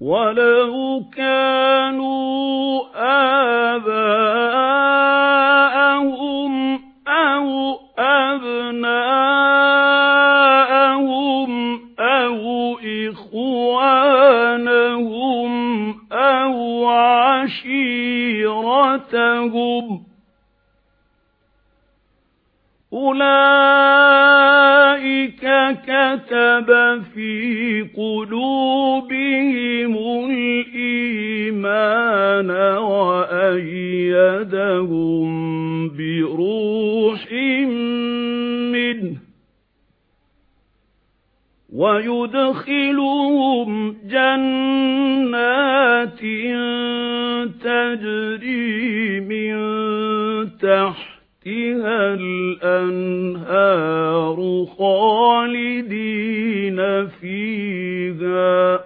وَلَوْ كَانُوا آبَاءَهُمْ أَوْ أَبْنَاءَهُمْ أَوْ إِخْوَانَهُمْ أَوْ عَشِيرَتَهُمْ أُولَئِكَ كَتَبَ فِي قُلُوبِهِمُ الْإِيمَانَ وَأَيَّدَهُم بِرُوحٍ مِّنْهُ وَيُدْخِلُهُمْ جَنَّاتٍ تَجْرِي مِن تحتها الأنهار خالدين فيها.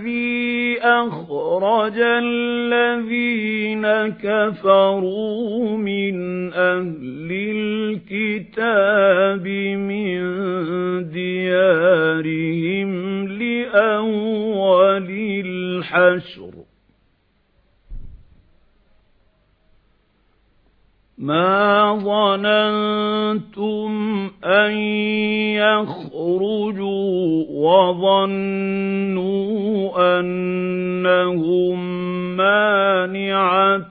الَّذِي أَخْرَجَ الَّذِينَ كَفَرُوا مِنْ أَهْلِ الْكِتَابِ مِنْ دِيَارِهِمْ لِأَوَّلِ الْحَشْرِ. مَا ظَنَنتُمْ أَن يَخْرُجُوا وَظَنُّوا أَنَّهُم مَّانِعَتُهُمْ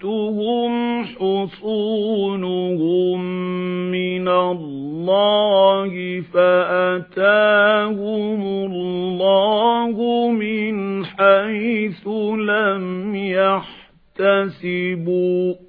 حُصُونُهُم مِّنَ اللَّهِ فَأَتَاهُمُ اللَّهُ مِنْ حَيْثُ لَمْ يَحْتَسِبُوا.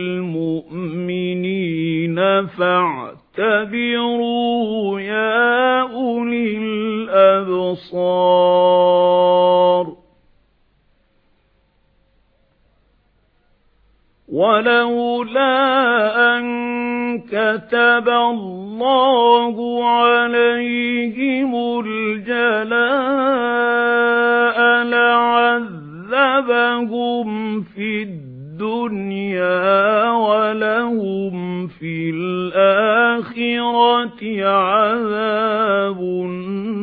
الْمُؤْمِنِينَ فَاعْتَبِرُوا يَا أُولِي الْأَبْصَارِ. وَلَوْلَا أَن كَتَبَ اللَّهُ عَلَيْهِمُ الْجَلَاءَ لَعَذَّبَهُمْ فِي الدُّنْيَا وَلَهُمْ الْآخِرَةِ عَذَابُ النَّارِ.